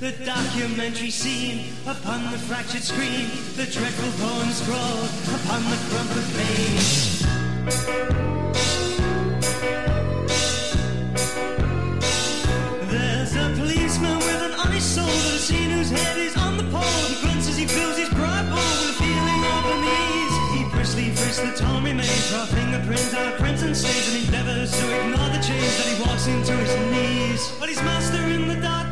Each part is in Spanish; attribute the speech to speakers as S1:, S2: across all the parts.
S1: the documentary scene upon the fractured screen, the dreadful poem scrawled upon the crumpled page. There's a policeman with an honest soul that seen whose head is on the pole. He grunts as he fills his pride bowl with a feeling of unease. He briskly frisks the torn remains, raw fingerprints, our prints and stains, and endeavors to ignore the change that he walks into his knees. But his master in the dark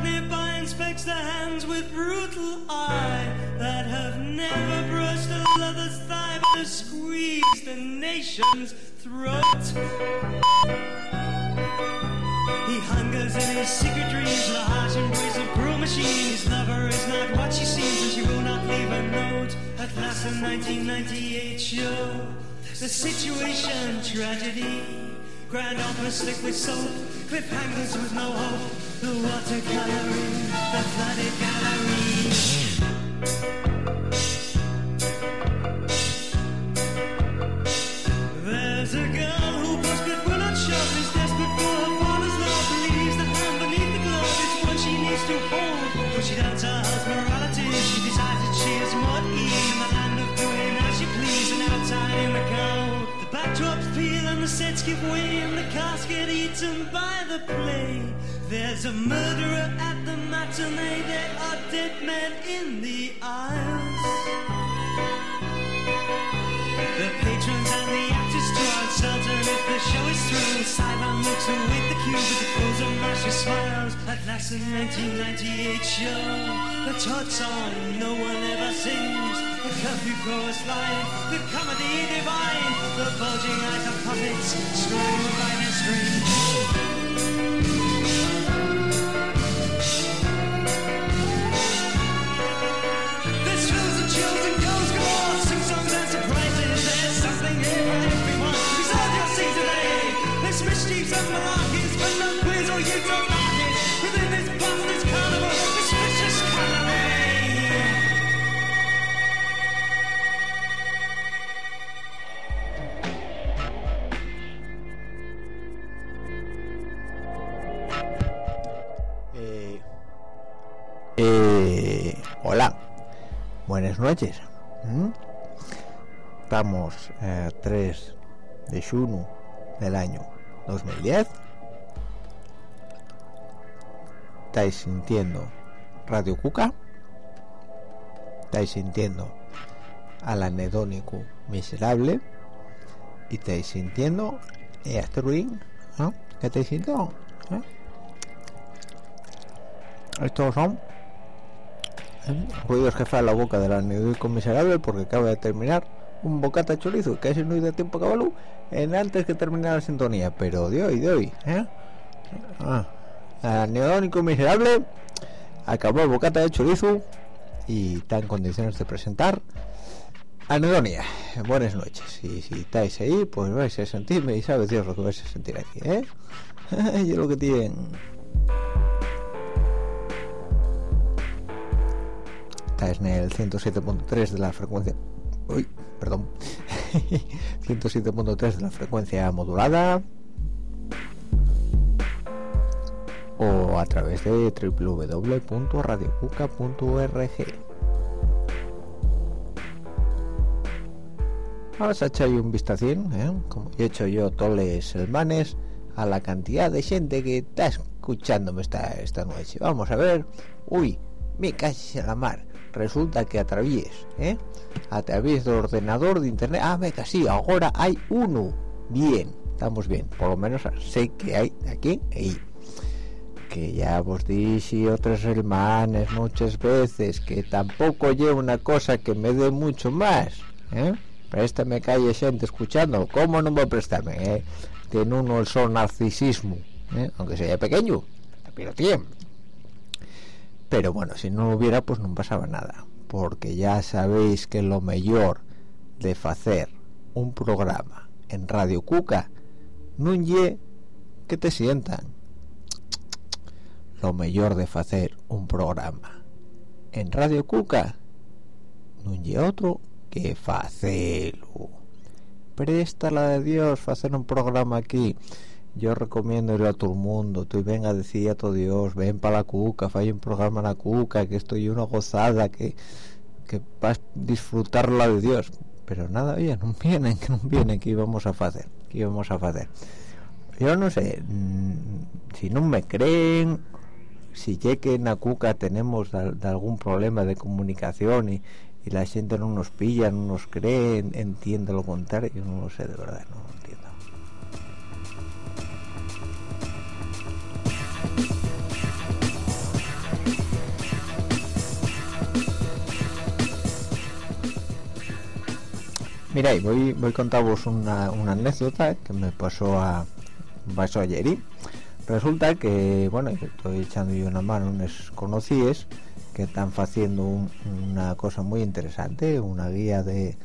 S1: inspects the hands with brutal eye that have never brushed a lover's thigh but have squeezed the nation's throat. He hungers in his secret dreams, the harsh embrace of cruel machine. His lover is not what she seems, and she will not leave a note. At last, the 1998 show, the situation tragedy. Grand opera slick with soap, cliffhangers with no hope. The watercoloring, the flooded gallery. There's a girl who busted will not shove, is desperate for her father's love, believes the hand beneath the glove is what she needs to hold. But she doubts her husband's morality, she decides that she is more in the land of doing as she please and outside in the cold. The backdrops peel and the sets give way cast get eaten by the play. There's a murderer at the matinee, there are dead men in the aisles. The patrons and the actors draw uncertain if the show is through. Sideline looks await the cue with the close of mercy smiles. At last, the 1998 show, the Todd song no one ever sings. The curfew chorus line, the comedy divine, the bulging eyes of puppets, screwing
S2: dream. Noches. Estamos eh, 3 de junio del año 2010. ¿Estáis sintiendo Radio Cuca? ¿Estáis sintiendo al anedónico miserable? ¿Y estáis sintiendo eh, Asteroid? ¿no? ¿Qué estáis sintiendo? ¿Eh? Estos son. Ruidos que fa la boca del anedónico miserable porque acaba de terminar un bocata chorizo que casi no da tiempo a acabarlo en antes que terminar la sintonía pero de hoy de hoy ¿eh? ah, anedónico miserable acabó el bocata de chorizo y está en condiciones de presentar anedonia buenas noches y si estáis ahí pues vais a sentirme y sabe Dios lo que vais a sentir aquí ¿eh? yo lo que tienen Estáis en el 107.3 de la frecuencia uy perdón 107.3 de la frecuencia modulada o a través de www.radiocuca.org Vamos a echar un vistacín, ¿eh? como he hecho yo todos los semanas, a la cantidad de gente que está escuchándome esta, esta noche. Vamos a ver. Uy, me caché a la mar. Resulta que a ¿eh? a través del ordenador de internet ah venga sí ahora hay uno bien estamos bien por lo menos sé que hay aquí y que ya vos dije otras hermanas muchas veces que tampoco llevo una cosa que me dé mucho más ¿eh? préstame calle gente escuchando cómo no va a prestarme eh? tiene uno el sol narcisismo ¿eh? aunque sea pequeño pero tiene pero bueno si no lo hubiera pues no pasaba nada. Porque ya sabéis que lo mejor de hacer un programa en Radio Cuca no que te sientan. Lo mejor de hacer un programa en Radio Cuca no otro que facelo préstala de Dios hacer un programa aquí yo recomiendo ir a todo el mundo. Tú venga a decir a todo Dios ven para la cuca falla un programa en la cuca que estoy una gozada que que vas a disfrutarla de Dios. Pero nada oye no vienen que no vienen que íbamos a hacer que íbamos a hacer yo no sé mm, si no me creen si ya que en la cuca tenemos algún problema de comunicación y, y la gente no nos pilla no nos cree entiende lo contrario no lo sé de verdad no Mira, voy, voy a contaros una, una anécdota que me pasó a pasó ayer y resulta que bueno estoy echando yo una mano unos conocidos que están haciendo una cosa muy interesante una guía de,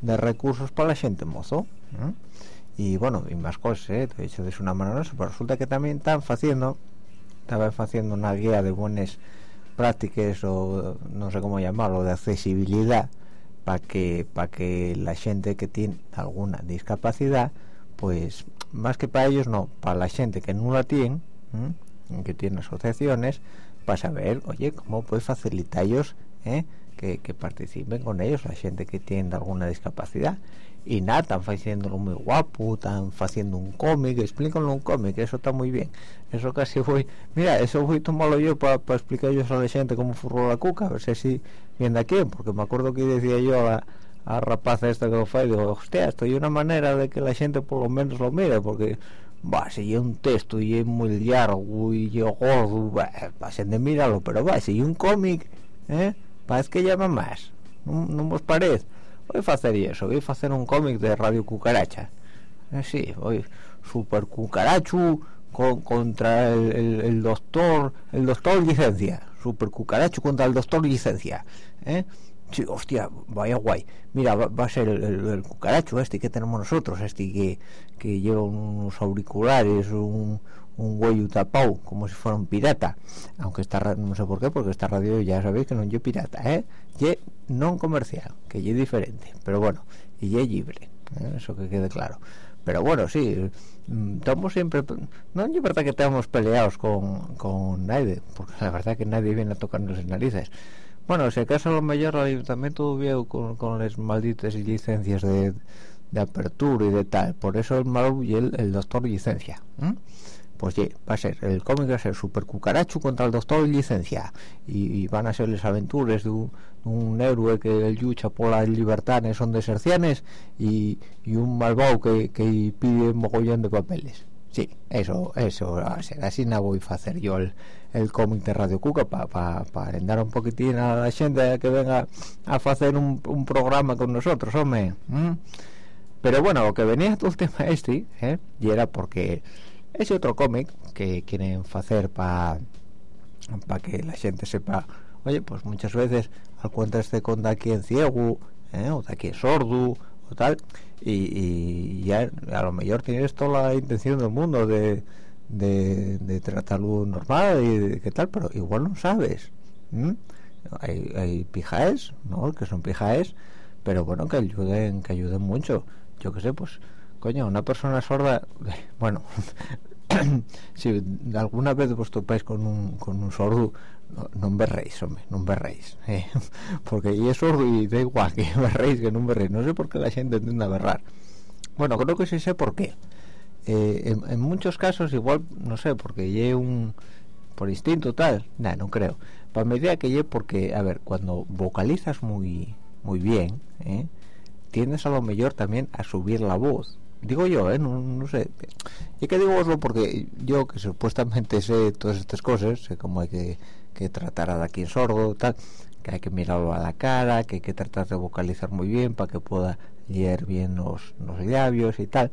S2: de recursos para la gente mozo y bueno y más cosas ¿eh? he hecho de una mano eso pero resulta que también están haciendo estaban haciendo una guía de buenas prácticas o no sé cómo llamarlo de accesibilidad para que para que la gente que tiene alguna discapacidad pues más que para ellos no para la gente que no la tiene que tiene asociaciones para saber oye cómo puede facilitar ellos ¿eh? que, que, participen con ellos la gente que tiene alguna discapacidad y nada, están haciéndolo muy guapo, están haciendo un cómic, explícanlo un cómic, eso está muy bien. Eso casi voy, mira, eso voy tomarlo yo para explicar yo a la gente cómo furró la cuca, a ver si viene aquí, porque me acuerdo que decía yo a, a rapaz esta que lo fue, digo, hostia, esto hay una manera de que la gente por lo menos lo mire, porque va, si hay un texto y es muy largo y yo gordo, pasen de mirarlo, pero va, si hay un cómic, ¿eh? Parece que llama más, no, no parece voy a hacer eso voy a hacer un cómic de Radio Cucaracha. Eh, sí voy super cucarachu contra el, doctor el doctor licencia super cucaracho contra el doctor licencia ¿eh? sí hostia vaya guay mira va, a ser el, cucaracho este que tenemos nosotros este que, que lleva unos auriculares un un güey tapado como si fuera un pirata aunque está no sé por qué porque esta radio ya sabéis que no es pirata eh y no comercial que es diferente pero bueno y es libre ¿eh? eso que quede claro pero bueno sí mm, estamos siempre no es verdad que estamos peleados con, con nadie porque la verdad que nadie viene a tocarnos las narices. Bueno si acaso lo mejor el ayuntamiento viejo con, con las malditas licencias de, de apertura y de tal por eso el malo y el, doctor licencia pues va a ser el cómic va a ser super cucaracho contra el doctor y licencia. Y, van a ser las aventuras de un, héroe que lucha por la libertad son deserciones y, y un malvado que, que pide mogollón de papeles. Sí eso eso va a ser. Así no voy a hacer yo el, el cómic de Radio Cuca para pa, pa arendar un poquitín a la gente que venga a hacer un, un programa con nosotros hombre pero bueno lo que venía todo el tema este ¿eh? y era porque ese otro cómic que quieren hacer para para que la gente sepa oye pues muchas veces al cuenta este con de aquí en ciego ¿eh? o de aquí en sordo o tal y, ya a lo mejor tienes toda la intención del mundo de, de, tratarlo normal y de, qué tal pero igual no sabes hay, hay pijaes no que son pijaes pero bueno que ayuden que ayuden mucho. Yo qué sé pues coño, una persona sorda, bueno, si alguna vez vos topáis con un, con un sordo, no, no berréis, hombre, no berréis, eh, porque y es sordo y da igual que berréis que no berréis, no sé por qué la gente entiende a berrar. Bueno, creo que sí sé por qué. Eh, en, muchos casos igual, no sé, porque lleve un por instinto tal, no, no creo, para medida que yo porque a ver cuando vocalizas muy muy bien ¿eh? tienes a lo mejor también a subir la voz digo yo ¿eh? no, sé. Y que digo porque yo que supuestamente sé todas estas cosas sé cómo hay que, que tratar a quien sordo tal que hay que mirarlo a la cara que hay que tratar de vocalizar muy bien para que pueda leer bien los, los labios y tal.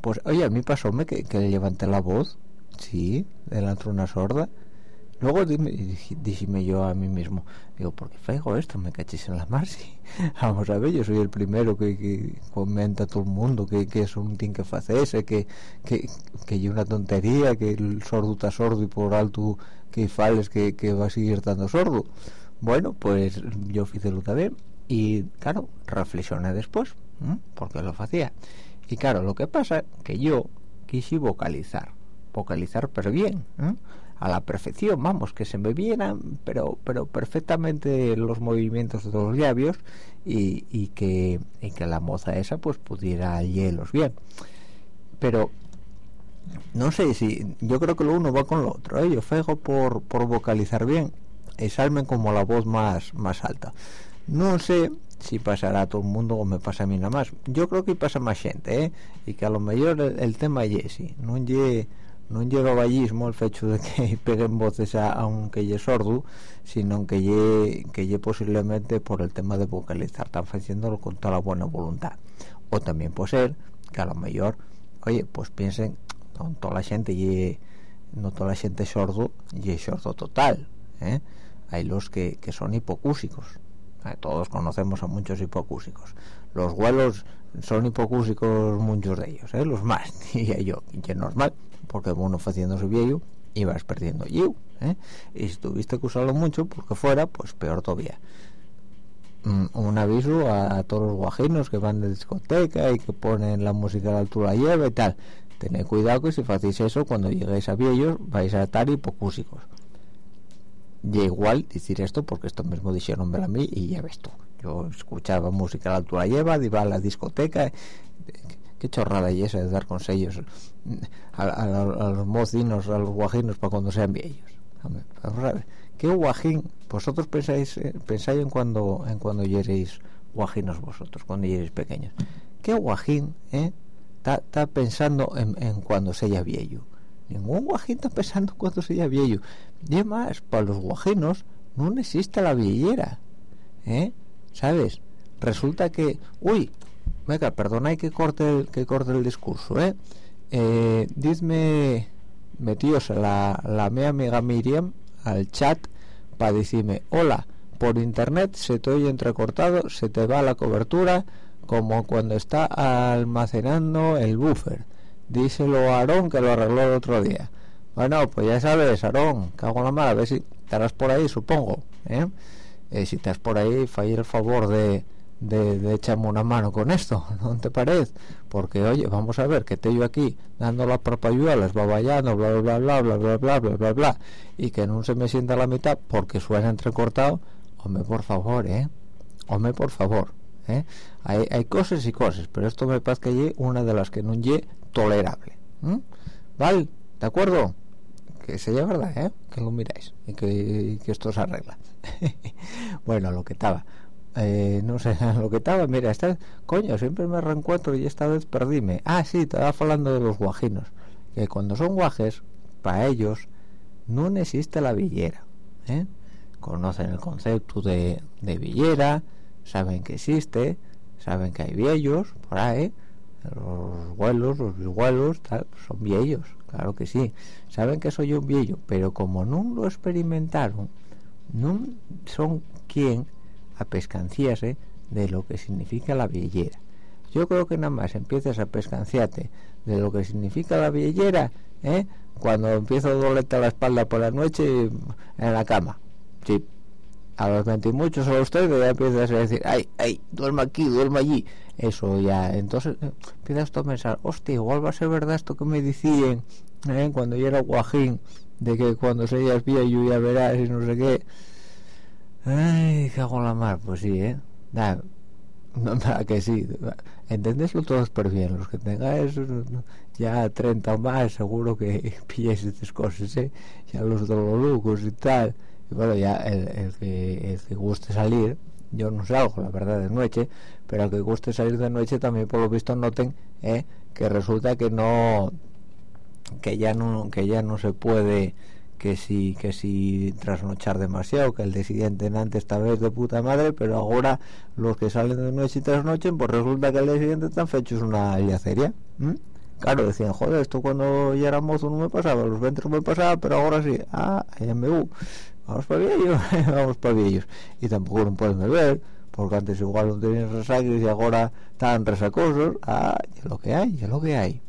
S2: Pues oye a mí pasóme que, que le levanté la voz sí delante de una sorda luego dime, yo a mí mismo digo ¿por qué esto? me cachis en la mar sí. vamos a ver yo soy el primero que, comenta a todo el mundo que, que es un ting que hace ese que que que una tontería que el sordo está sordo y por alto que fales que, que va a seguir estando sordo bueno pues yo hice lo también y claro reflexioné después porque lo hacía y claro lo que pasa que yo quise vocalizar vocalizar pero bien a la perfección vamos que se me vieran pero pero perfectamente los movimientos de los labios y, y que y que la moza esa pues pudiera hielos bien pero no sé si yo creo que lo uno va con lo otro ¿eh? yo fego por, por vocalizar bien y salmen como la voz más más alta no sé si pasará a todo el mundo o me pasa a mí nada más yo creo que pasa más gente ¿eh? y que a lo mejor el, tema es sí no ye no llega vallismo el hecho de que peguen voces a, aunque ye sordo sino que ye que posiblemente por el tema de vocalizar están haciéndolo con toda la buena voluntad o también puede ser que a lo mejor oye pues piensen no toda la gente y no toda la gente sordo es sordo total ¿eh? hay los que, que son hipocúsicos ¿eh? todos conocemos a muchos hipocúsicos los vuelos son hipocúsicos muchos de ellos ¿eh? los más y yo y es normal porque uno haciendo su viejo y vas perdiendo yo ¿eh? y si tuviste que usarlo mucho porque fuera pues peor todavía. Mm, un aviso a, todos los guajinos que van de discoteca y que ponen la música a la altura lleva y tal tened cuidado que si hacéis eso cuando lleguéis a viejos vais a estar hipocúsicos. Y igual decir esto porque esto mismo dijeron a mí y ya ves tú. Yo escuchaba música a la altura lleva iba a la discoteca qué chorrada y esa de dar consejos a, los mocinos a los guajinos para cuando sean viejos a ver qué guajín vosotros pensáis eh, pensáis en cuando en cuando lleguéis guajinos vosotros cuando lleguéis pequeños qué guajín eh está pensando en, en cuando sea viejo ningún guajín está pensando cuando sea viejo y además para los guajinos no existe la viellera ¿eh? ¿sabes? resulta que uy venga perdona que corte el, que corte el discurso ¿eh? eh dime metíos la, la mi amiga Miriam al chat para decirme hola por internet se te oye entrecortado se te va la cobertura como cuando está almacenando el buffer díselo a Aarón que lo arregló el otro día bueno pues ya sabes Aarón cago en la mala a ver si estarás por ahí supongo ¿eh? Eh, si estás por ahí falla el favor de, de, echarme una mano con esto ¿no te parece? porque oye vamos a ver que te yo aquí dando la les va vayando bla bla bla bla bla bla bla bla bla y que no se me sienta la mitad porque suena entrecortado hombre por favor eh hombre por favor ¿eh? hay, hay cosas y cosas pero esto me parece que es una de las que no es tolerable ¿vale? ¿de acuerdo? que sea verdad ¿eh? que lo miráis y que, esto se arregla bueno lo que estaba eh, no sé lo que estaba mira esta coño siempre me reencuentro y esta vez perdíme ah sí estaba hablando de los guajinos que cuando son guajes para ellos no existe la villera ¿eh? conocen el concepto de, de villera saben que existe saben que hay viejos por ahí los vuelos los bisabuelos son viejos claro que sí saben que soy un viejo pero como no lo experimentaron no son quien a pescanciarse de lo que significa la viellera. Yo creo que nada más empiezas a pescanciarte de lo que significa la viellera ¿eh? cuando empiezo a dolerte la espalda por la noche en la cama. Sí. A los 20 y muchos a ustedes ya empiezas a decir ay ay duerma aquí duerma allí eso ya entonces eh, empiezas a pensar hostia igual va a ser verdad esto que me decían ¿eh? cuando yo era guajín de que cuando seas viejo ya verás y no sé qué ay cago en la mar. Pues sí eh da, no, que sí. Entendeslo todo súper bien los que tengáis ya 30 o más seguro que pilláis estas cosas eh ya los dololucos y tal. Y bueno ya el, el que el que guste salir yo no salgo la verdad de noche pero el que guste salir de noche también por lo visto noten ¿eh? que resulta que no que ya no que ya no se puede que si que si trasnochar demasiado que el día siguiente antes esta vez de puta madre pero ahora los que salen de noche y trasnochen pues resulta que el día siguiente están fechos una yaceria claro decían joder esto cuando ya era mozo no me pasaba los 20 no me pasaba pero ahora sí ah uh, vamos para ellos vamos para ellos y tampoco no pueden beber porque antes igual no tenían resacos y ahora están resacosos. Ah lo que hay ya lo que hay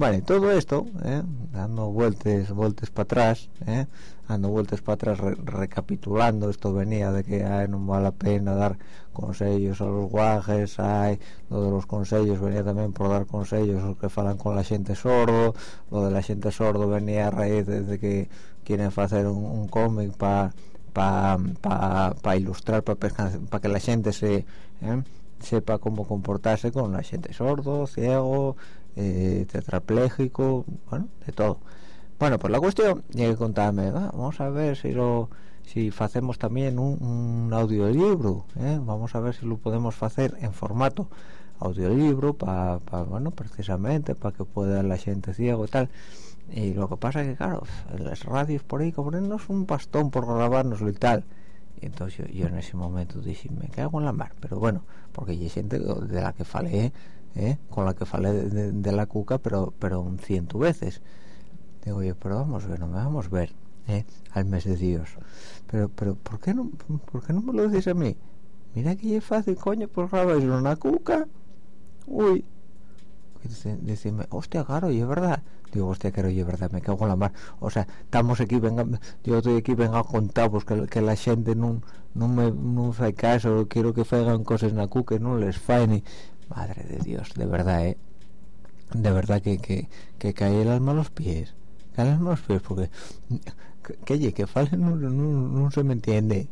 S2: Vale, todo esto, ¿eh? dando vueltas, vueltas para atrás, ¿eh? dando vueltas para atrás, recapitulando, esto venía de que no vale la pena dar consejos a los guajes, hay, lo de los consejos venía también por dar consejos los que falan con la gente sordo, lo de la gente sordo venía a raíz de, que quieren hacer un, cómic para pa, ilustrar, para que la gente se ¿eh? sepa cómo comportarse con la gente sordo, ciego, eh, tetrapléjico, bueno, de todo. Bueno, pues la cuestión, y que contarme, vamos a ver si lo si hacemos también un, audiolibro, ¿eh? vamos a ver si lo podemos hacer en formato audiolibro para, bueno, precisamente para que pueda la gente ciego y tal. Y lo que pasa es que, claro, las radios por ahí cobrennos un bastón por grabarnos y tal. Y entonces yo, en ese momento dije, me cago en la mar, pero bueno, porque hay gente de la que falé ¿eh? con la que falé de, de, la cuca pero pero un ciento veces. Digo yo pero vamos ver no me vamos a ver ¿eh? al mes de Dios pero pero por qué no por qué no me lo dices a mí? Mira que es fácil coño pues grabáis una cuca uy decime hostia claro y es verdad digo hostia claro y es verdad me cago en la mar o sea estamos aquí venga yo estoy aquí venga a contaros que, que la gente no no me no hace caso quiero que hagan cosas en la cuca no les faen madre de Dios de verdad eh de verdad que, que, que cae el alma a los pies. Cae el alma a los pies porque que oye que fale no, no, se me entiende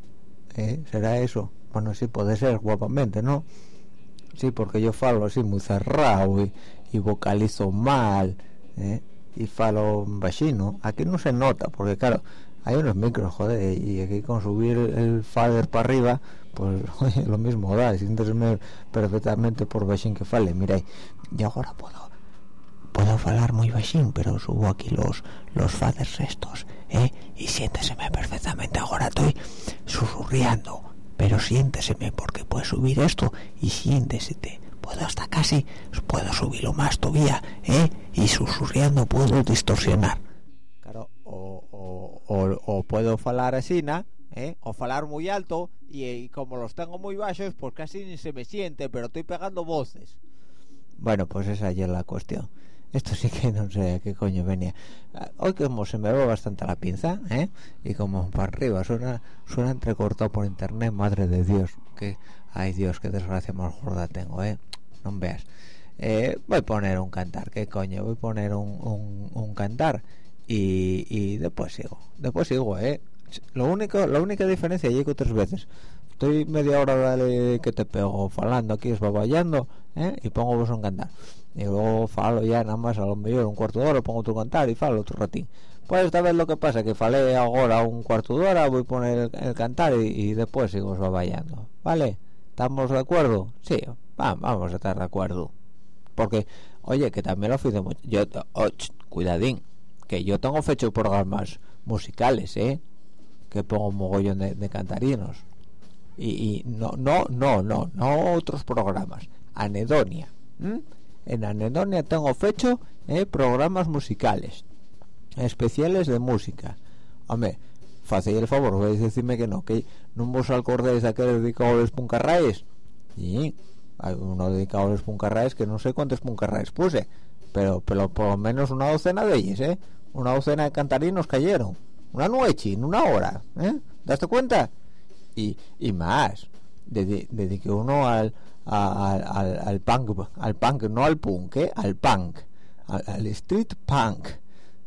S2: ¿eh? será eso bueno sí puede ser guapamente no sí porque yo falo así muy cerrado y, vocalizo mal ¿eh? y falo bajino aquí no se nota porque claro hay unos micros joder y aquí con subir el fader para arriba pues lo mismo da perfectamente por bajín que fale mira y ahora puedo puedo falar muy bajín pero subo aquí los los faders estos ¿eh? y siénteseme perfectamente ahora estoy susurriando pero siénteseme porque puedo subir esto y siéntesete puedo hasta casi puedo subirlo más todavía ¿eh? y susurriando puedo distorsionar claro o, o, o, puedo falar así ¿no? ¿Eh? o falar muy alto y, como los tengo muy bajos pues casi ni se me siente pero estoy pegando voces. Bueno pues esa ya es la cuestión. Esto sí que no sé qué coño venía. Ah, hoy como se me ve bastante la pinza ¿eh? y como para arriba suena suena entrecortado por internet madre de dios que ay dios qué desgracia más gorda tengo eh no eh, voy a poner un cantar qué coño voy a poner un, un, cantar y, y después sigo después sigo eh lo único la única diferencia llego tres veces. Estoy media hora que te pego falando aquí es baballando ¿eh? y pongo vos un cantar. Y luego falo ya nada más a lo mejor un cuarto de hora pongo otro cantar y falo otro ratín. Pues esta vez lo que pasa que falé ahora un cuarto de hora voy a poner el, cantar y, después sigo baballando vale estamos de acuerdo sí vamos a estar de acuerdo. Porque oye que también lo hice mucho. Yo oh, cuidadín que yo tengo fecho programas musicales eh que pongo mogollón de, cantarinos. Y, no no no no no otros programas. Anedonia en anedonia tengo fecho eh, programas musicales especiales de música. Hombre fácil el favor voy a decirme que no que no vos acordéis de aquel dedicado a los puncarraes. Y hay uno dedicado a los puncarraes que no sé cuántos puncarraes puse pero pero por lo menos una docena de ellos eh una docena de cantarinos cayeron una noche, en una hora, ¿eh? ¿Daste cuenta? Y, y más, desde, que uno al, al, al, punk, al punk, no al punk, ¿eh? al punk, al, street punk,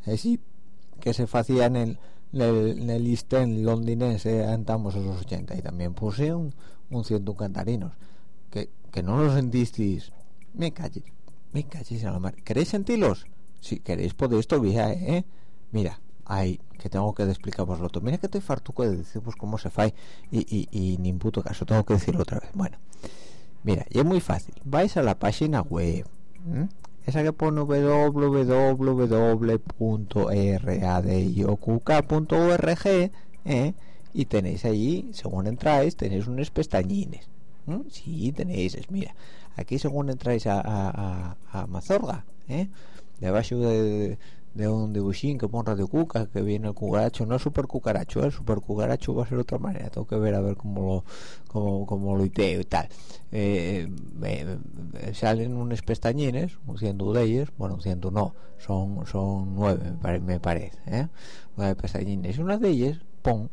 S2: así que se hacía en el, en el, East End londinense andamos a los 80 y también puse un, un ciento cantarinos que, que no los sentisteis me calles me calles a la mar ¿queréis sentirlos? si queréis podéis todavía ¿eh? mira hay que tengo que explicaros otro mira que estoy fartuco de decir pues cómo se fai. Y, y, y ni puto caso tengo que decirlo otra vez. Bueno mira y es muy fácil. Vais a la página web esa que pone www.radiocuca.org ¿eh? y tenéis allí según entráis tenéis unos pestañines sí tenéis mira aquí según entráis a, a, a Mazorga ¿eh? debajo de, de un dibujín que pone Radio Cuca que viene el cucaracho no es super cucaracho el super cucaracho va a ser otra manera tengo que ver a ver cómo lo cómo, cómo lo iteo y tal. Eh, salen unos pestañines un ciento de ellos bueno un ciento no son son nueve me, parece ¿eh? nueve pestañines. Una de ellas pon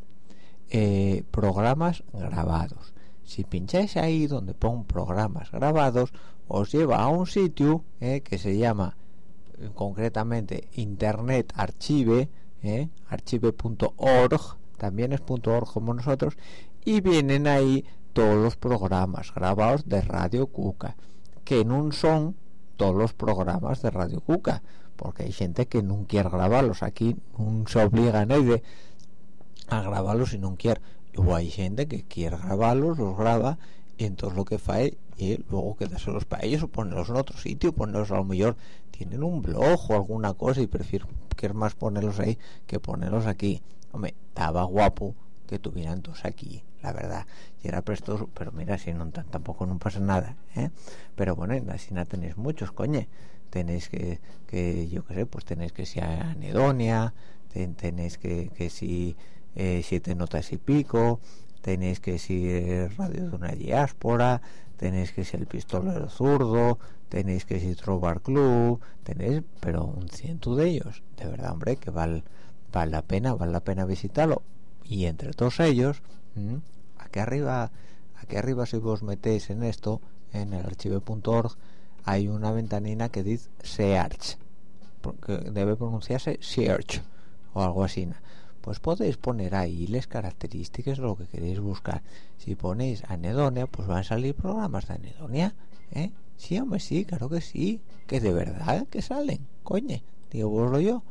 S2: eh, programas grabados. Si pincháis ahí donde pon programas grabados os lleva a un sitio eh, que se llama concretamente internet archive eh, archive.org también es .org como nosotros y vienen ahí todos los programas grabados de Radio Cuca que no son todos los programas de Radio Cuca porque hay gente que no quiere grabarlos. Aquí no se obliga a nadie a grabarlos si no quiere. O hay gente que quiere grabarlos los graba y entonces lo que fae y luego quedárselos para ellos o ponerlos en otro sitio ponerlos a lo mejor tienen un blog o alguna cosa y prefiero que más ponerlos ahí que ponerlos aquí. Hombre estaba guapo que tuvieran todos aquí la verdad. Y era prestoso pero mira si no tampoco no pasa nada ¿eh? pero bueno en la Sina tenéis muchos coñe. Tenéis que, que yo qué sé pues tenéis que si anedonia tenéis que, que si eh, siete notas y pico tenéis que si radio de una diáspora tenéis que ser el pistolero zurdo tenéis que si trobar club tenéis pero un ciento de ellos. De verdad hombre que vale vale la pena vale la pena visitarlo. Y entre todos ellos aquí arriba aquí arriba si vos metéis en esto en el archivo.org hay una ventanina que dice search porque debe pronunciarse search o algo así pues podéis poner ahí las características de lo que queréis buscar si ponéis anedonia pues van a salir programas de anedonia ¿eh? sí hombre sí claro que sí que de verdad que salen coñe digo yo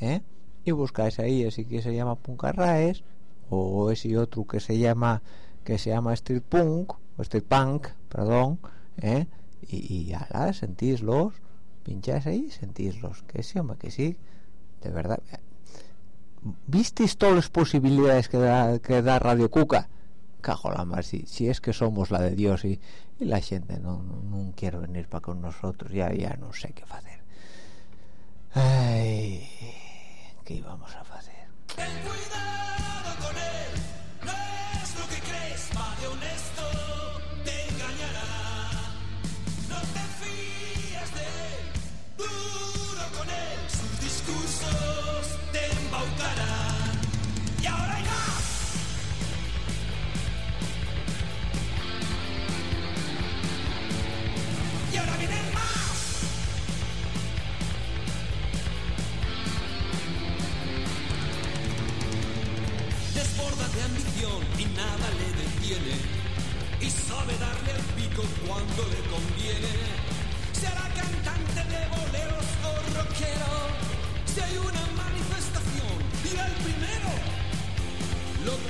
S2: ¿eh? y buscáis ahí ese que se llama puncarraes o ese otro que se llama que se llama street punk o street punk perdón ¿eh? y, y ala sentíslos pincháis ahí sentíslos que sí hombre que sí de verdad ¿visteis todas las posibilidades que da, que da Radio Cuca? Cajo la si es que somos la de Dios y, y la gente no, no, quiere venir para con nosotros, ya, ya no sé qué hacer. Ay, ¿qué íbamos a hacer?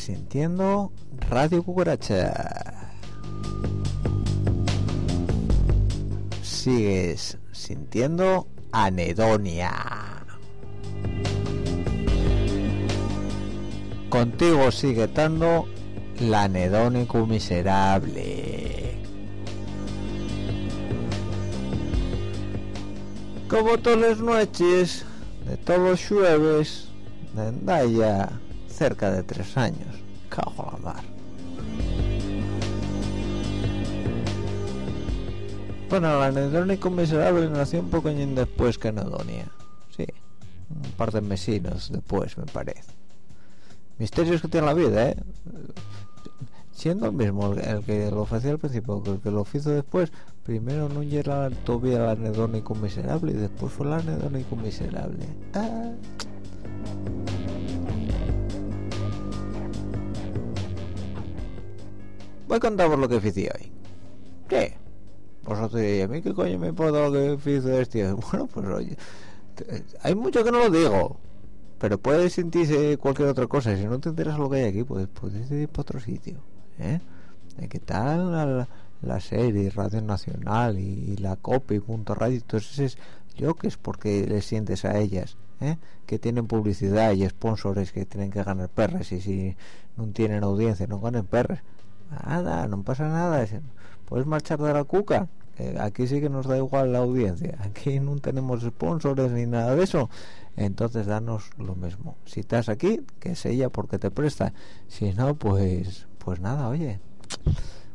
S2: sintiendo Radio Cucaracha. Sigues sintiendo Anedonia. Contigo sigue estando la anedónico miserable. Como todas las noches, de todos los jueves, de ya cerca de tres años. Bueno, la anedónico miserable nació un poco después que Anedonia. Sí, un par de mesinos después, me parece. Misterios que tiene la vida, ¿eh? Siendo el mismo el que lo hacía al principio que el que lo hizo después, primero no llega todavía el anedónico miserable y después fue el anedónico miserable. Ah. Voy a contaros lo que hice hoy. ¿Qué? Vosotros diréis, ¿a mí qué coño me importa que hice este Bueno, pues oye, hay mucho que no lo digo, pero puedes sentirse cualquier otra cosa. Si no te interesa lo que hay aquí, pues puedes ir para otro sitio. ¿eh? ¿Qué tal la, serie Radio Nacional y, la copy punto radio? Entonces, yo que es porque le sientes a ellas. ¿eh? que tienen publicidad y sponsors que tienen que ganar perras y si no tienen audiencia no ganan perras nada no pasa nada puedes marchar de la cuca. Aquí sí que nos da igual la audiencia. Aquí no tenemos sponsors ni nada de eso. Entonces danos lo mismo. Si estás aquí que es ella porque te presta. Si no pues pues nada oye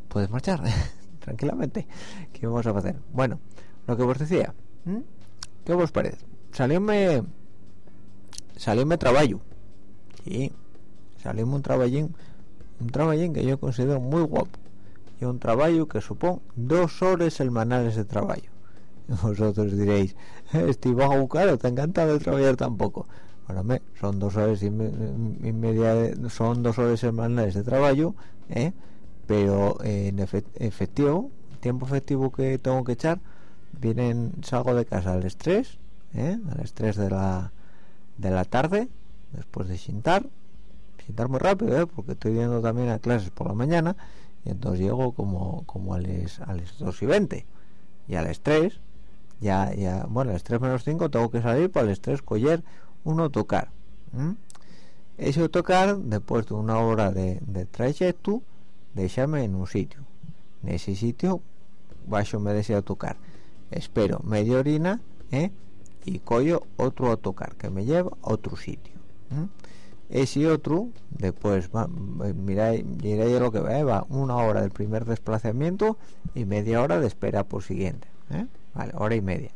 S2: puedes marchar. Tranquilamente. Qué vamos a hacer bueno lo que os decía qué os parece salióme salióme trabajo sí salióme un trabajín un trabajín que yo considero muy guapo y un trabajo que supone dos horas semanales de trabajo vosotros diréis estoy bajo caro te encanta de trabajar tampoco bueno son dos horas y, media son dos horas semanales de trabajo ¿eh? pero en efectivo tiempo efectivo que tengo que echar vienen salgo de casa al estrés ¿eh? al estrés de la de la tarde después de chintar chintar muy rápido ¿eh? porque estoy yendo también a clases por la mañana y entonces llego como como a las a las 2 y 20 y al estrés ya ya bueno a las 3 menos 5 tengo que salir para el estrés coger un autocar ese autocar después de una hora de, de trayecto déjame en un sitio. En ese sitio bajo me desea tocar espero media orina ¿eh? y cojo otro autocar que me lleva a otro sitio ese otro después va, miráis, lo que va, va una hora del primer desplazamiento y media hora de espera por siguiente ¿eh? vale hora y media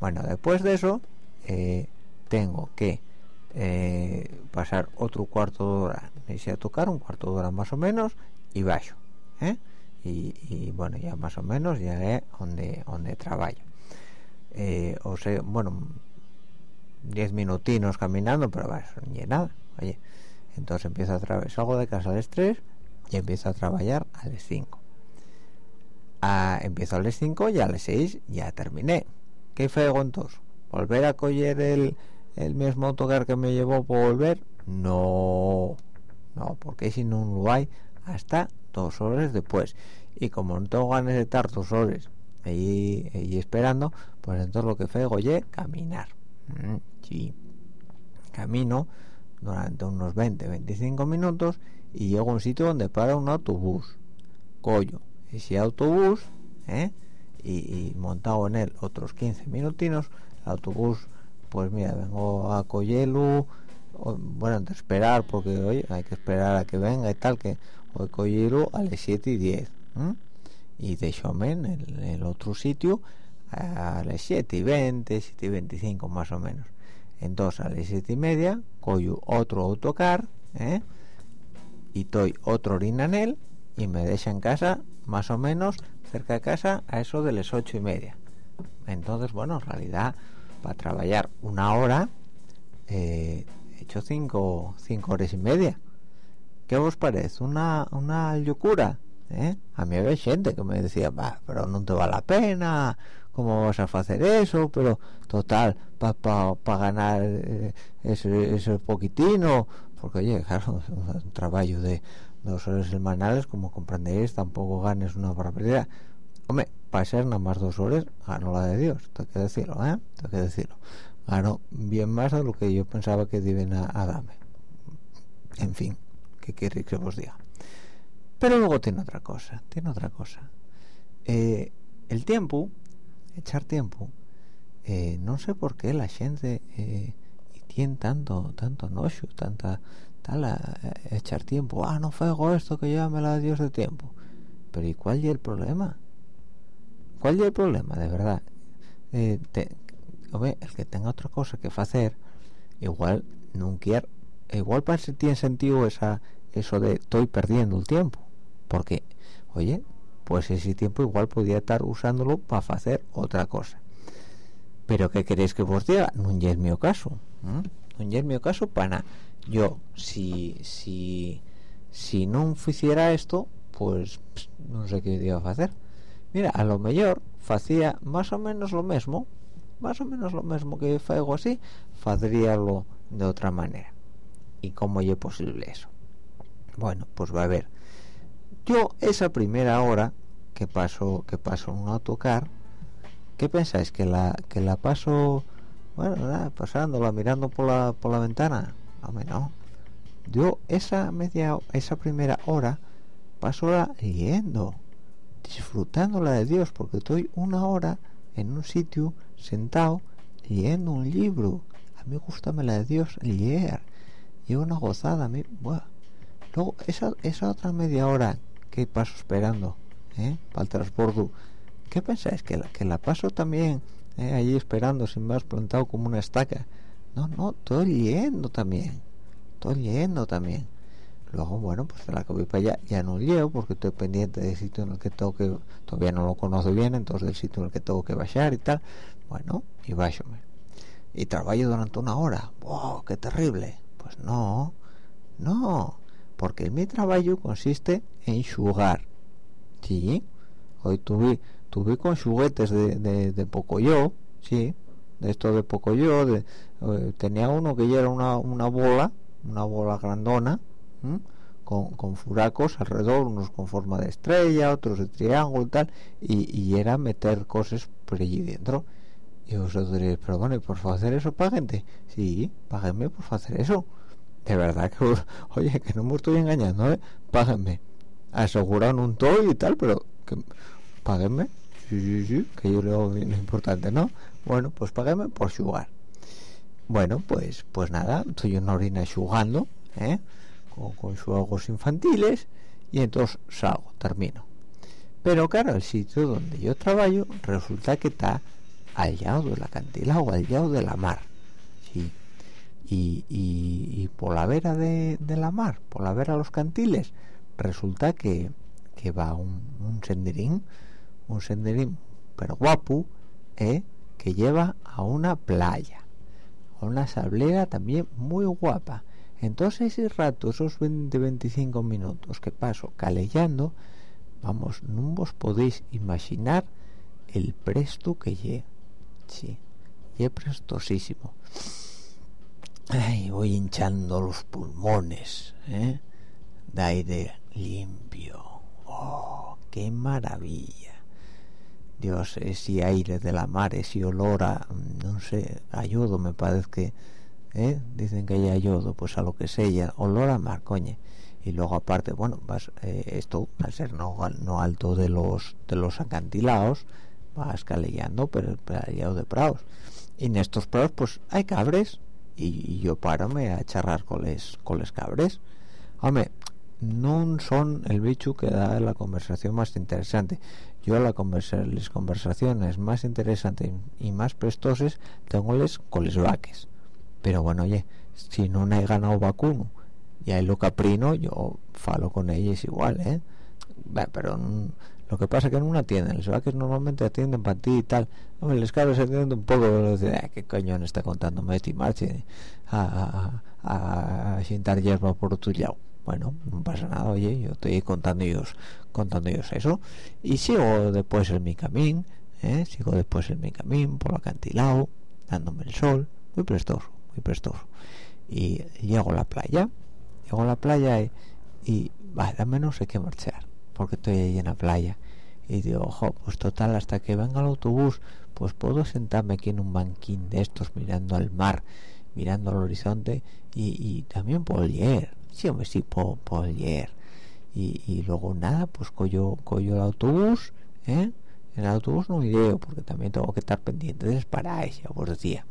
S2: bueno después de eso eh, tengo que eh, pasar otro cuarto de hora me a tocar un cuarto de hora más o menos y bajo y, bueno ya más o menos llegué donde donde trabajo o sea bueno 10 minutinos caminando pero va ni nada oye entonces empiezo a trabajar salgo de casa a las 3 y empiezo a trabajar a las 5 ah, empiezo a las 5 y a las 6 ya terminé. ¿qué feo entonces? ¿volver a coger el, el mismo autocar que me llevó por volver? no. No porque si no lo hay hasta dos horas después. Y como no tengo ganas de estar dos horas ahí, esperando pues entonces lo que fue oye caminar. Mm, camino durante unos 20 25 minutos y llego a un sitio donde para un autobús. Collo ese autobús ¿eh? y, montado en él otros 15 minutinos el autobús pues mira vengo a cogerlo bueno de esperar porque hoy hay que esperar a que venga y tal que hoy cogerlo a las 7 y 10 y de en el, el, otro sitio a las 7 y 20 7 y 25 más o menos entonces a las 7 y media cojo otro autocar ¿eh? y estoy otro él y me deja en casa más o menos cerca de casa a eso de las ocho y media entonces bueno en realidad para trabajar una hora eh, he hecho cinco, cinco horas y media ¿qué os parece? una, una locura ¿eh? a mí había gente que me decía pero no te vale la pena cómo vas a hacer eso pero total para pa, ganar eh, ese, poquitino porque oye claro un trabajo de dos horas semanales como comprenderéis tampoco ganes una barbaridad. Hombre para ser nada más dos horas gano la de Dios tengo que decirlo ¿eh? tengo que decirlo. Gano bien más de lo que yo pensaba que deben a, a darme. En fin que queréis que os diga pero luego tiene otra cosa tiene otra cosa. Eh, el tiempo echar tiempo eh, no sé por qué la gente eh, tiene tanto tanto nocho tanta tal a, a echar tiempo. Ah no fuego esto que ya me la Dios de tiempo pero y cuál es el problema cuál es el problema de verdad. Eh, te- hombre, el que tenga otra cosa que hacer igual no quiere igual para tiene sentido esa eso de estoy perdiendo el tiempo. Porque oye pues ese tiempo igual podría estar usándolo para hacer otra cosa. Pero ¿qué queréis que vos diga? no es mi caso ¿m? no es mi caso para yo si si si no hiciera esto pues no sé qué iba a hacer mira a lo mejor hacía más o menos lo mismo más o menos lo mismo que algo así haríalo de otra manera. Y cómo es posible eso bueno pues va a ver yo esa primera hora que paso que paso en un autocar ¿qué pensáis que la que la paso bueno pasándola mirando por la por la ventana hombre no. Yo esa media esa primera hora paso la leyendo disfrutándola de Dios porque estoy una hora en un sitio sentado leyendo un libro. A mí gusta la de Dios leer y una gozada a mí luego esa esa otra media hora que paso esperando ¿eh? para el transporte ¿qué pensáis? que la, que la paso también ¿eh? allí esperando sin más plantado como una estaca no no estoy leyendo también estoy leyendo también. Luego bueno pues de la que voy para allá ya no leo porque estoy pendiente del sitio en el que tengo que todavía no lo conozco bien entonces del sitio en el que tengo que bajar y tal. Bueno y bájome. Y trabajo durante una hora. Wow qué terrible pues no no porque mi trabajo consiste en jugar. Sí hoy tuve tuve con juguetes de, de, de Pocoyo sí de esto de Pocoyo de, eh, tenía uno que ya era una, una bola una bola grandona con, con furacos alrededor unos con forma de estrella otros de triángulo y tal y, era meter cosas por allí dentro. Y vosotros diréis pero bueno y por hacer eso páguenme sí páguenme por hacer eso de verdad que oye que no me estoy engañando ¿eh? páguenme aseguran un todo y tal pero que páguenme sí sí sí que yo leo lo importante no bueno pues páguenme por jugar. Bueno pues pues nada estoy una orina jugando ¿eh? con, con juegos infantiles y entonces salgo termino. Pero claro el sitio donde yo trabajo resulta que está al lado del acantilado al lado de la mar. Sí y, y, por la vera de, la mar por la vera de los cantiles resulta que, que va un, un senderín un senderín pero guapo ¿eh? que lleva a una playa a una sablera también muy guapa entonces ese rato esos 20-25 minutos que paso calellando vamos no os podéis imaginar el presto que lle sí lle prestosísimo Ay, voy hinchando los pulmones ¿eh? de aire limpio oh qué maravilla Dios ese aire de la mar ese olor a no sé a yodo me parece que ¿eh? dicen que hay yodo pues a lo que sea olor a mar coñe y luego aparte bueno vas eh, esto al ser no, alto de los de los acantilados vas calellando pero pero de prados y en estos prados pues hay cabres y, yo parome a charrar con les con les cabres. Hombre no son el bicho que da la conversación más interesante. Yo la conversa las conversaciones más interesantes y más prestosas tengo les con les vaques. Pero bueno oye si no hay ganado vacuno y hay lo caprino yo falo con ellos igual eh pero lo que pasa que no atienden los vaques normalmente atienden para ti y tal. Hombre les cabros atienden un poco dicen, "Ah, qué coño está contando Meti marche a, a, sentar hierba por tu lado bueno no pasa nada oye yo estoy contando ellos contando ellos eso. Y sigo después en mi camino ¿eh? sigo después en mi camino por acantilado dándome el sol. Muy prestoso muy prestoso. Y llego a la playa llego a la playa y, y va, no sé qué marchar porque estoy ahí en la playa. Y digo ojo pues total hasta que venga el autobús pues puedo sentarme aquí en un banquín de estos mirando al mar mirando al horizonte y, también puedo leer. Sí hombre sí puedo, puedo leer. Y, luego nada pues cojo, cojo el autobús ¿eh? en el autobús no iré porque también tengo que estar pendiente de paradas ya os decía.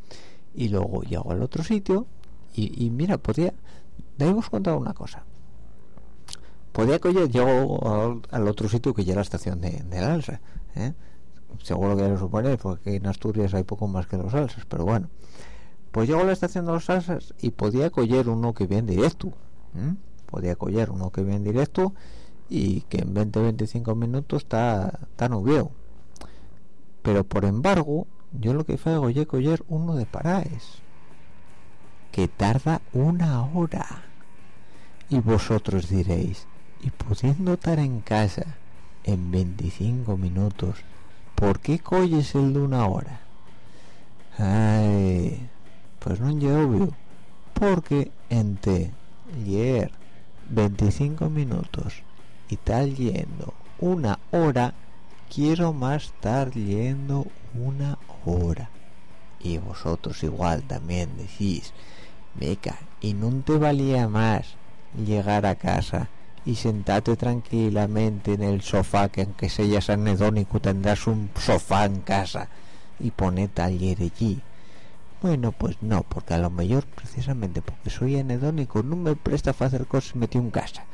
S2: Y luego llego al otro sitio y, y mira podría debemos contar una cosa podía coger llego al, otro sitio que ya la estación de, de Alsa ¿eh? seguro que lo suponéis porque en Asturias hay poco más que los alsas pero bueno pues llego a la estación de los alsas y podía coger uno que viene directo ¿eh? podía coger uno que viene directo y que en 20-25 minutos está tan nublado pero por embargo yo lo que hago es coger uno de Paraes que tarda una hora y vosotros diréis y pudiendo estar en casa en 25 minutos ¿por qué coges el de una hora? ay pues no es obvio porque entre ayer 25 minutos y tal yendo una hora quiero más estar yendo una hora y vosotros igual también decís meca y no te valía más llegar a casa y sentarte tranquilamente en el sofá que aunque seas anedónico tendrás un sofá en casa y poner taller allí. Bueno pues no porque a lo mejor precisamente porque soy anedónico no me presta a hacer cosas metido en casa.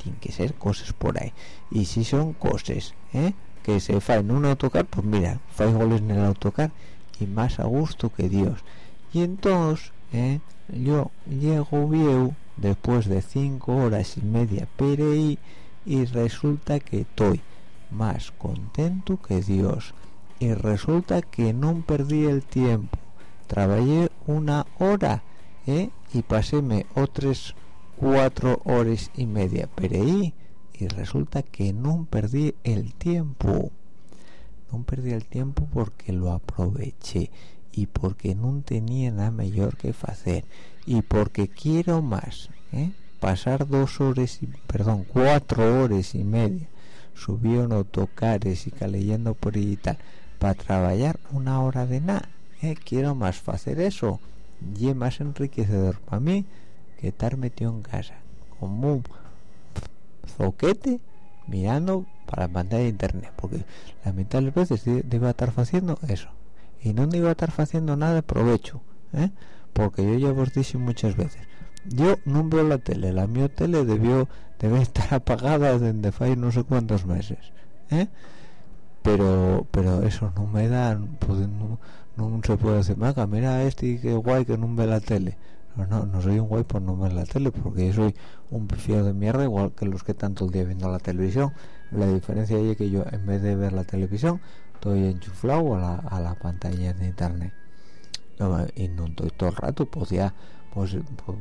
S2: Tienen que ser cosas por ahí. Y si son cosas ¿eh? que se en un autocar pues mira fai goles en el autocar y más a gusto que Dios. Y entonces ¿eh? yo llego viejo después de cinco horas y media ahí y resulta que estoy más contento que Dios y resulta que no perdí el tiempo trabajé una hora ¿eh? y paséme otras cuatro horas y media ahí y resulta que no perdí el tiempo no perdí el tiempo porque lo aproveché y porque no tenía nada mejor que hacer y porque quiero más ¿eh? pasar dos horas y perdón cuatro horas y media subió en autocares y leyendo por ahí y tal para trabajar una hora de nada ¿eh? quiero más hacer eso y más enriquecedor para mí que estar metido en casa como un zoquete mirando para la pantalla de internet porque la mitad de las veces debe estar haciendo eso y no iba a estar haciendo nada de provecho ¿eh? porque yo ya os dije muchas veces yo no veo la tele la mi tele debió debe estar apagada desde hace no sé cuántos meses ¿eh? pero pero eso no me da pues, no, no, se puede hacer maca mira este que guay que no ve la tele no, no, no soy un guay por no ver la tele porque yo soy un prefiero de mierda igual que los que tanto el día viendo la televisión la diferencia es que yo en vez de ver la televisión estoy enchuflado a la, a la pantalla de internet. Y no estoy todo el rato podía pues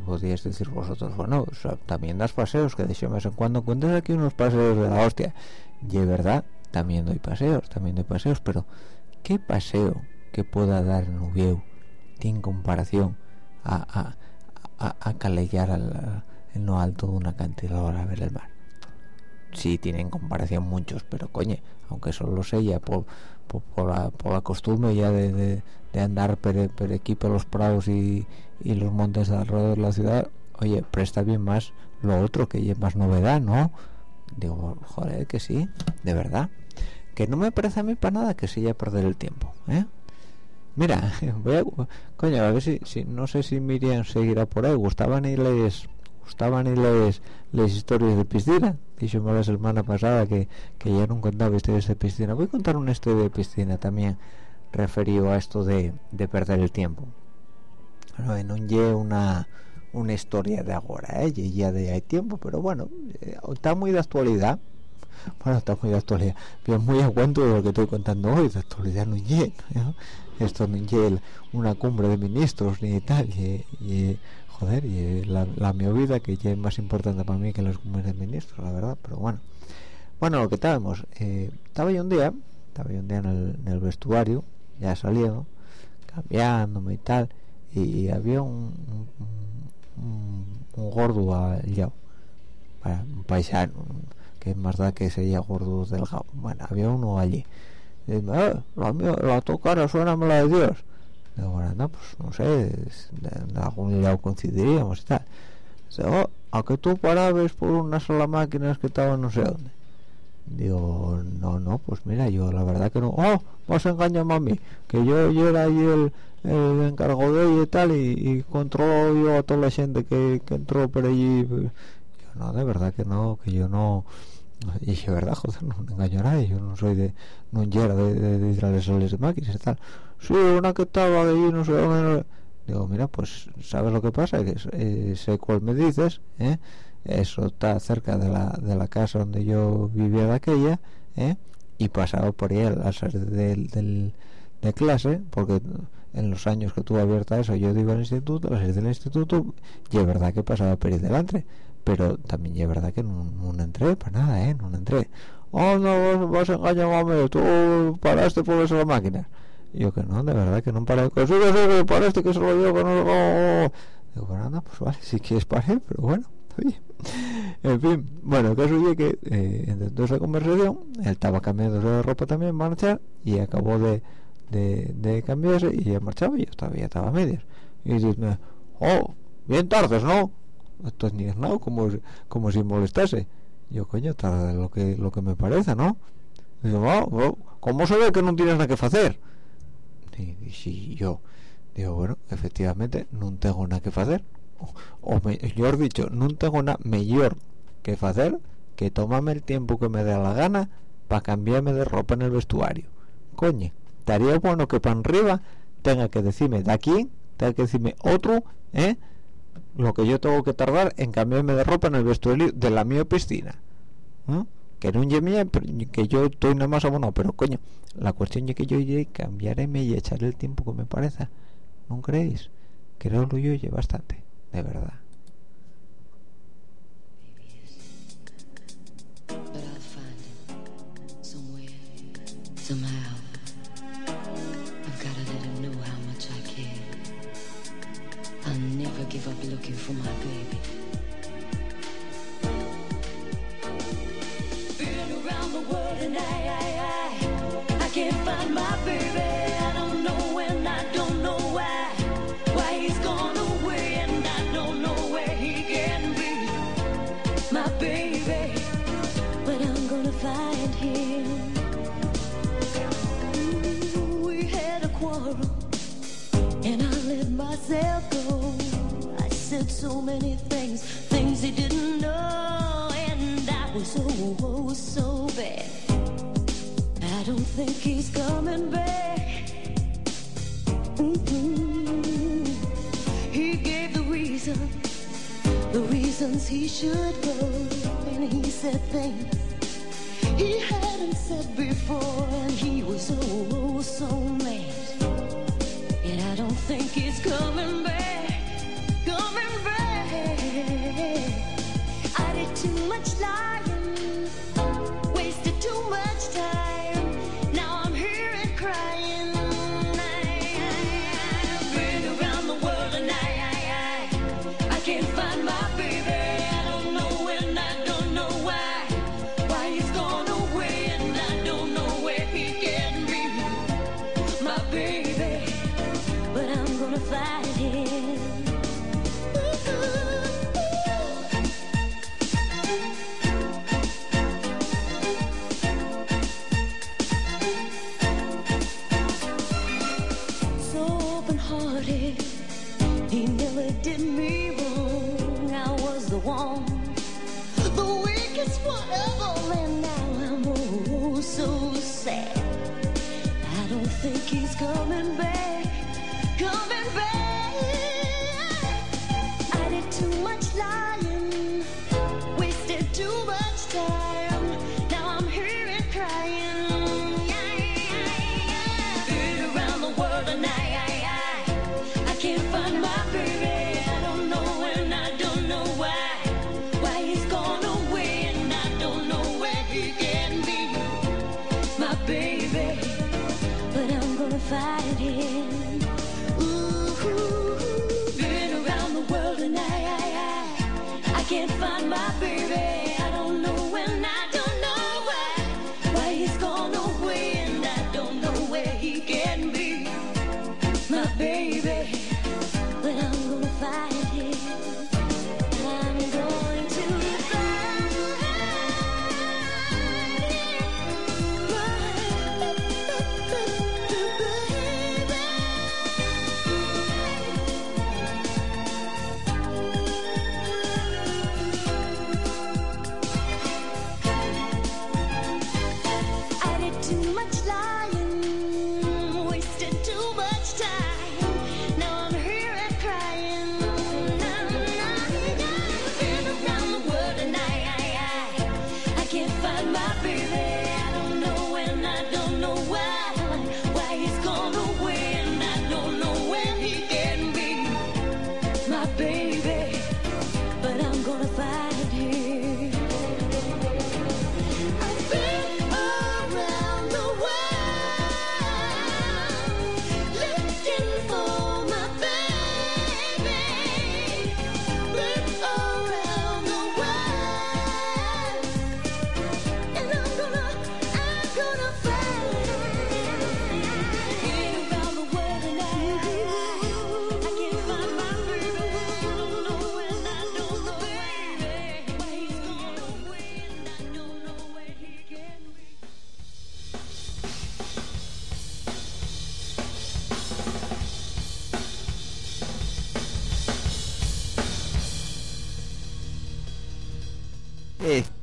S2: podíais decir vosotros bueno también das paseos que de vez en cuando cuentas aquí unos paseos de la hostia. Y es verdad también doy paseos también doy paseos pero qué paseo que pueda dar en Ubieu en comparación a, a, a, a calellar al, en lo alto de una cantidad a ver el mar sí tienen comparación muchos pero coño aunque solo sé ya por, por, la, por la costumbre ya de, de, andar per, per, aquí por los prados y, y los montes alrededor de la ciudad oye presta bien más lo otro que es más novedad no digo joder que sí de verdad. Que no me parece a mí para nada que se perder el tiempo ¿eh? mira voy a coño a ver si, si no sé si Miriam seguirá por ahí. Gustaban y gustaban y les las historias de piscina. Dijimos la semana pasada que, que ya no contaba historias de piscina. Voy a contar una historia de piscina también referido a esto de, de perder el tiempo. Bueno, no lleve una una historia de ahora ¿eh? ya de hay tiempo pero bueno eh, está muy de actualidad. Bueno está muy de actualidad. Bien muy a cuento de lo que estoy contando hoy de actualidad no llegue esto no llegue una cumbre de ministros ni tal y, y joder y la, la mi vida que ya es más importante para mí que los cumbres de ministros la verdad pero bueno. Bueno lo que estábamos eh, estaba yo un día estaba yo un día en el, en el vestuario ya saliendo cambiándome y tal y había un, un, gordo al Bueno, un paisano que es verdad que sería gordo delgado bueno había uno allí. Y "Eh, la, la tocara suena la de Dios digo bueno anda pues no sé de algún lado coincidiríamos y tal. Dice oh a que tú parabas por unas sola máquinas que estaban no sé dónde digo no no pues mira yo la verdad que no oh vas a engañarme a mí que yo, yo era ahí el, el encargo de ella y tal y, y controlo yo a toda la gente que, que entró por allí yo no de verdad que no que yo no y es verdad joder no me engaño a nadie yo no soy de no era de, de, de ir a las máquinas y tal sí una que estaba allí no sé dónde digo mira pues sabes lo que pasa que eh, sé cuál me dices ¿eh? eso está cerca de la, de la casa donde yo vivía de aquella ¿eh? y pasaba por ahí al al salir del, del- de clase porque en los años que tuve abierta eso yo iba al instituto al salir del instituto y es verdad que pasaba por ahí delante pero también es verdad que no, entré para nada ¿eh? no entré oh no vas, vas a engañarme tú paraste por eso la máquina yo que no de verdad que no paré que sí que sí que paraste que solo yo que no oh. digo bueno anda pues vale si quieres paré pero bueno en fin bueno el caso es que eh, toda esa conversación él estaba cambiando de ropa también marchar y acabó de, de, de cambiarse y ya marchaba y yo todavía estaba a medias y dice oh bien tardes ¿no? esto ni es nada como, como si molestase yo coño tarde lo que lo que me parece ¿no? digo oh, oh, ¿cómo se ve que no tienes nada que hacer? Y, si yo digo bueno efectivamente no tengo nada que hacer o, o me, mejor dicho no tengo nada mejor que hacer que tomarme el tiempo que me dé la gana para cambiarme de ropa en el vestuario coño estaría bueno que para arriba tenga que decirme de aquí tenga que decirme otro ¿eh? lo que yo tengo que tardar en cambiarme de ropa en el vestuario de la mía piscina. Que no mía que yo estoy nada más abonado pero coño la cuestión es que yo iré cambiarme y echarle el tiempo que me parezca ¿no creéis? creo lo yo oye bastante de verdad
S3: somehow. I've got to let him know how much I care. I'll never give up looking for my baby. Myself go. I said so many things, things he didn't know, and I was oh, oh so bad. I don't think he's coming back. Mhm. He gave the reason the reasons he should go and he said things he hadn't said before and he was oh, oh so mad and I don't think he's coming back coming coming back, coming back.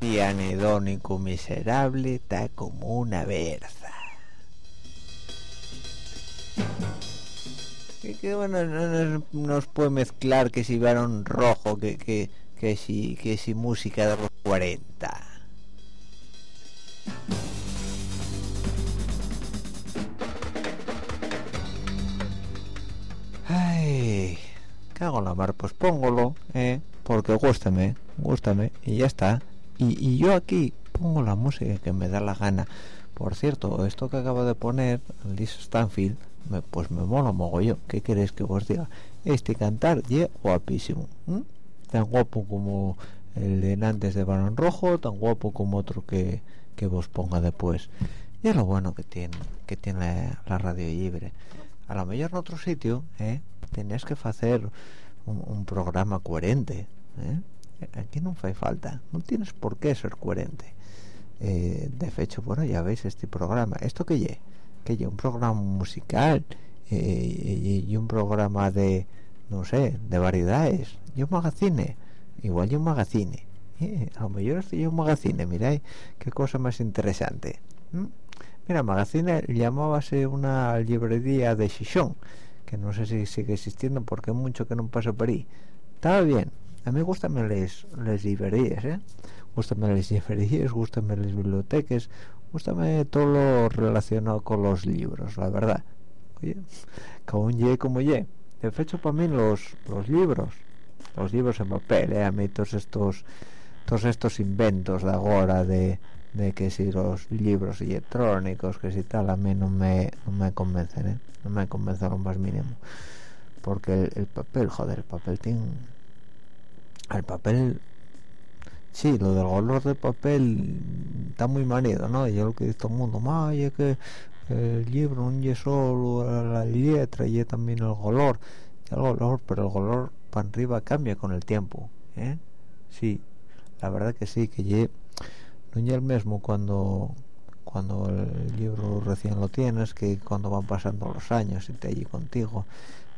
S2: Este anedónico miserable está como una berza. Que, bueno, no nos puede mezclar que si varón rojo, que, que, que si que si música de los 40. Ay, cago en la mar, pues póngolo, eh, porque gústame, gústame, y ya está. Y, y yo aquí pongo la música que me da la gana. Por cierto, esto que acabo de poner, Liz Stanfield, me, pues me mola mogollón. ¿Qué queréis que os diga? Este cantar, ye guapísimo. Tan guapo como el de antes de Barón Rojo, tan guapo como otro que, que vos ponga después. Y es lo bueno que tiene, que tiene la, radio libre. A lo mejor en otro sitio, ¿eh? tenías que hacer un, un programa coherente. ¿eh? Aquí no hace falta, no tienes por qué ser coherente. Eh, de hecho, bueno, ya veis este programa. ¿Esto que lle? Que lle un programa musical eh, y, un programa de, no sé, de variedades. Y un magazine, igual y un magazine. Eh, a lo mejor estoy un magazine, miráis qué cosa más interesante. ¿m? Mira, magazine llamábase una librería de Xixón, que no sé si sigue existiendo porque mucho que no pasa por ahí. Estaba bien. A mí gustan las, las librerías, ¿eh? Gústame las librerías, gústame las bibliotecas, gústame todo lo relacionado con los libros, la verdad. Oye, como ye como ye. De hecho, para mí los, los libros, los libros en papel, ¿eh? A mí todos estos todos estos inventos de ahora de, de que si los libros electrónicos que si tal a mí no me, no me convencen ¿eh? no me convencen lo más mínimo porque el, el papel joder el papel tiene el papel sí lo del olor de papel está muy manido no yo lo que dice todo el mundo más es que el libro no es solo la letra y también el olor el olor pero el olor para arriba cambia con el tiempo ¿eh? sí la verdad que sí que ye, no es el mismo cuando cuando el libro recién lo tienes que cuando van pasando los años y te allí contigo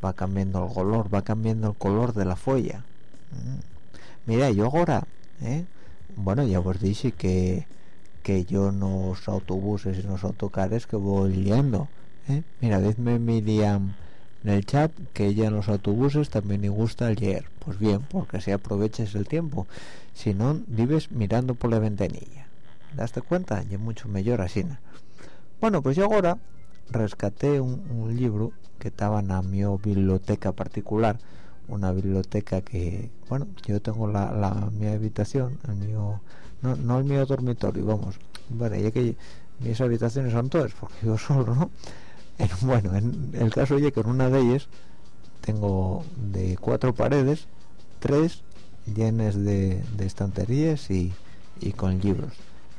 S2: va cambiando el color va cambiando el color de la folla Mm. Mira yo ahora ¿eh? bueno ya os dije que que yo en los autobuses y en los autocares que voy leyendo ¿eh? mira dime Miriam en el chat que ella en los autobuses también le gusta leer pues bien porque así aproveches el tiempo si no vives mirando por la ventanilla daste cuenta y mucho mejor así ¿no? bueno pues yo ahora rescaté un, un libro que estaba en mi biblioteca particular una biblioteca que bueno yo tengo la, mi habitación el mío no, no el mío dormitorio vamos. Bueno ya que mis habitaciones son todas porque yo solo no en, bueno en el caso oye que en una de ellas tengo de cuatro paredes tres llenas de, estanterías y, y con libros.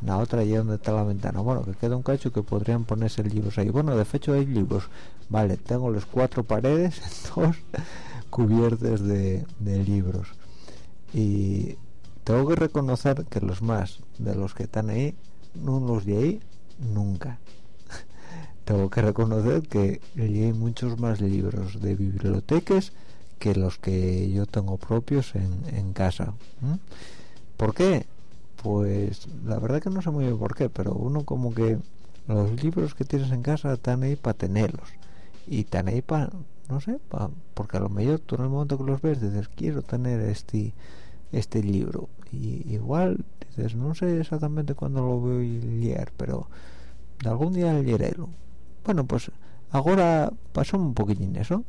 S2: La otra allí donde está la ventana. Bueno que queda un cacho que podrían ponerse libros ahí. Bueno de hecho hay libros. Vale tengo los cuatro paredes dos cubiertas de, libros y tengo que reconocer que los más de los que están ahí no los ahí nunca tengo que reconocer que leí muchos más libros de bibliotecas que los que yo tengo propios en, casa ¿m? ¿por qué? pues la verdad que no sé muy bien por qué pero uno como que los libros que tienes en casa están ahí para tenerlos y están ahí para no sé pa, porque a lo mejor tú en el momento que los ves dices quiero tener este este libro y igual dices no sé exactamente cuándo lo voy a leer pero de algún día leeré bueno pues ahora pasó un poquillín eso.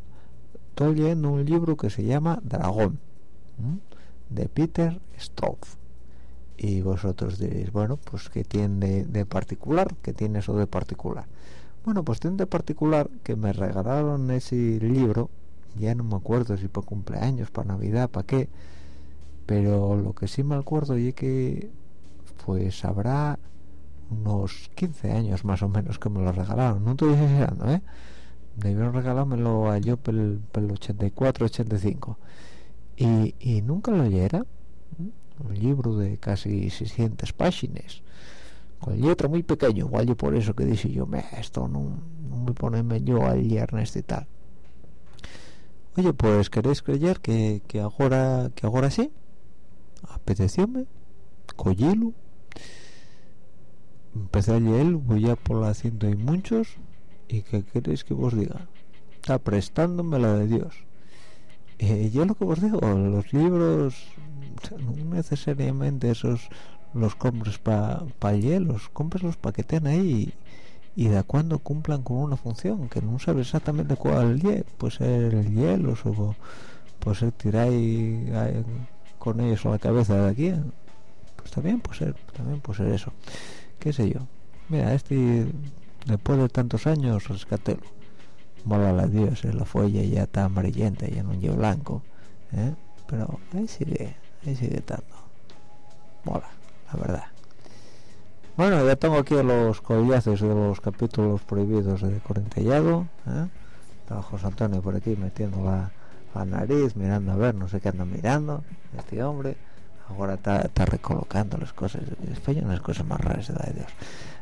S2: Estoy leyendo un libro que se llama Dragón de Peter Stroff. Y vosotros diréis bueno pues que tiene de, de particular que tiene eso de particular bueno pues tiene de particular que me regalaron ese libro ya no me acuerdo si para cumpleaños para navidad para qué pero lo que sí me acuerdo y que pues habrá unos 15 años más o menos que me lo regalaron. No estoy exagerando eh debieron regalármelo a yo pel, pel 84 85 y, y nunca lo leyera un libro de casi 600 páginas con letra muy pequeño igual yo por eso que dije yo me esto no, no me pone yo al viernes y tal oye pues queréis creer que, que ahora que ahora sí apetecióme collilo empecé a leer voy a por la ciento y muchos y qué queréis que vos diga está prestándome la de Dios. Eh, yo lo que os digo los libros necesariamente esos los compres para pa los compres los para que estén ahí y, de cuando cumplan con una función que no sabes exactamente cuál es puede ser el hielo o puede ser tirar con ellos a la cabeza de aquí pues también puede ser también puede ser eso. Qué sé yo mira este después de tantos años rescatelo mola la dios la folla ya está amarillenta ya no lleva blanco ¿eh? pero ahí sigue ahí sigue estando. Mola la verdad. Bueno ya tengo aquí los collazos de los capítulos prohibidos de Corintellado ¿eh? Antonio por aquí metiendo la, la, nariz mirando a ver no sé qué anda mirando este hombre. Ahora está, recolocando las cosas. Es unas cosas más raras de Dios.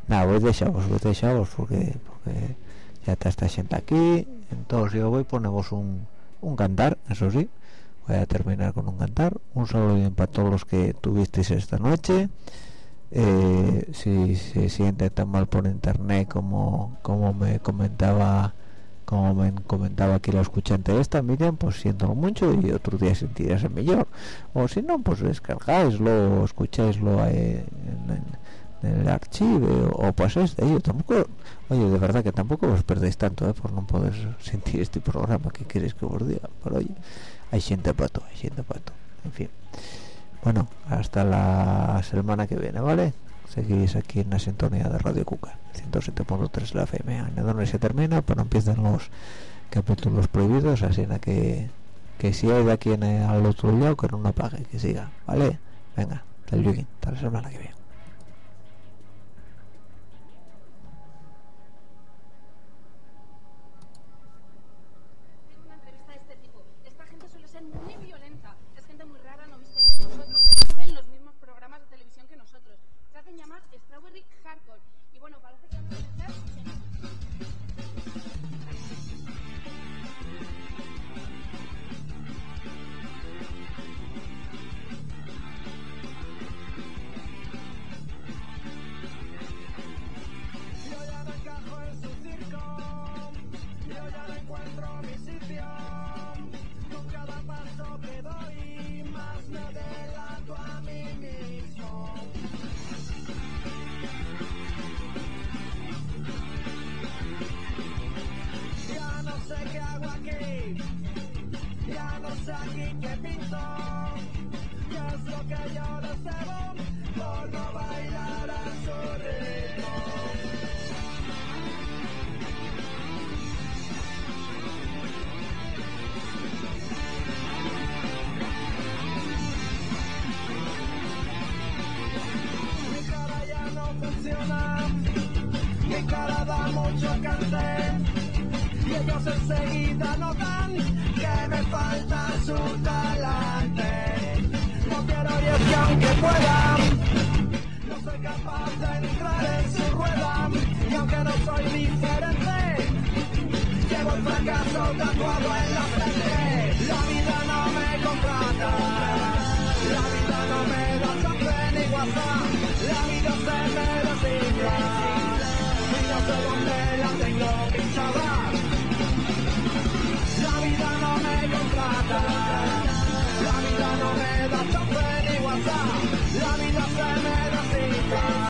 S2: Nada voy de chavos voy de chavos porque, porque ya está esta gente aquí. Entonces yo voy ponemos un, un cantar eso sí voy a terminar con un cantar un saludo para todos los que tuvisteis esta noche eh, si se siente tan mal por internet como como me comentaba como me comentaba aquí la escuchante esta Miriam pues siento mucho y otro día sentirás mejor o si no pues descargáislo escucháislo en, en, el archivo o pues este yo tampoco oye de verdad que tampoco os perdéis tanto ¿eh? por no poder sentir este programa que queréis que os diga pero oye hay gente pato hay gente pato en fin. Bueno hasta la semana que viene vale seguís aquí en la sintonía de Radio Cuca 107.3 la FM en donde se termina pero empiezan los capítulos prohibidos así en que que si hay de aquí en el, al otro lado que no apague que siga vale venga hasta la semana que viene